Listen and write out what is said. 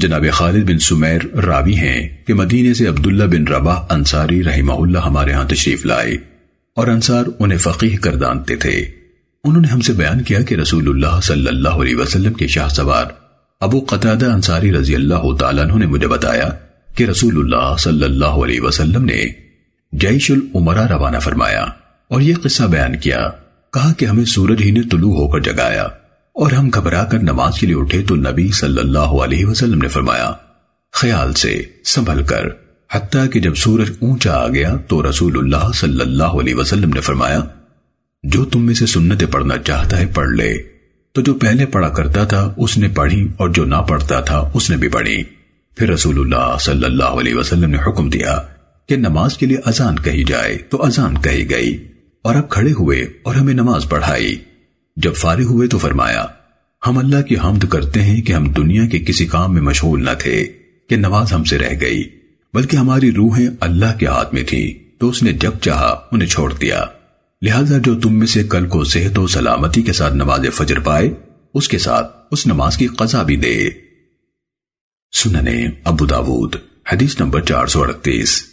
جناب خالد بن سمیر راوی ہیں کہ مدینے سے عبداللہ بن ربا انصاری رحمہ اللہ ہمارے ہاں تشریف لائے اور انصار انہیں فقیح کر دانتے تھے۔ انہوں نے ہم سے بیان کیا کہ رسول اللہ صلی اللہ علیہ وسلم کے شاہ سوار ابو قطادہ انصاری رضی اللہ تعالیٰ نے مجھے بتایا کہ رسول اللہ صلی اللہ علیہ وسلم نے جیش العمرہ روانہ فرمایا اور یہ قصہ بیان کیا، کہا کہ ہمیں سورج ہی نے طلوع ہو کر جگایا۔ اور ہم گھبرا کر نماز کے لیے اٹھے تو نبی صلی اللہ علیہ وسلم نے فرمایا، خیال سے سنبھل کر۔ حتیٰ کہ جب سورج اونچا آ گیا تو رسول اللہ صلی اللہ علیہ وسلم نے فرمایا، جو تم میں سے سنتیں پڑھنا چاہتا ہے پڑھ لے۔ تو جو پہلے پڑھا کرتا تھا اس نے پڑھی اور جو نہ پڑھتا تھا اس نے بھی پڑھی۔ پھر رسول اللہ صلی اللہ علیہ وسلم نے حکم دیا کہ نماز کے لیے اذان کہی جائے تو اذان کہی گئی۔ اور اب کھڑے ہوئے اور ہمیں نماز پڑھائی۔ جب فارغ ہوئے تو فرمایا، ہم اللہ کی حمد کرتے ہیں کہ ہم دنیا کے کسی کام میں مشغول نہ تھے، کہ نماز ہم سے رہ گئی، بلکہ ہماری روحیں اللہ کے ہاتھ میں تھی تو اس نے جب چاہا انہیں چھوڑ دیا۔ لہذا جو تم میں سے کل کو صحت و سلامتی کے ساتھ نماز فجر پائے، اس کے ساتھ اس نماز کی قضا بھی دے۔ سننے ابو داود، حدیث نمبر چار سو اڑتیس۔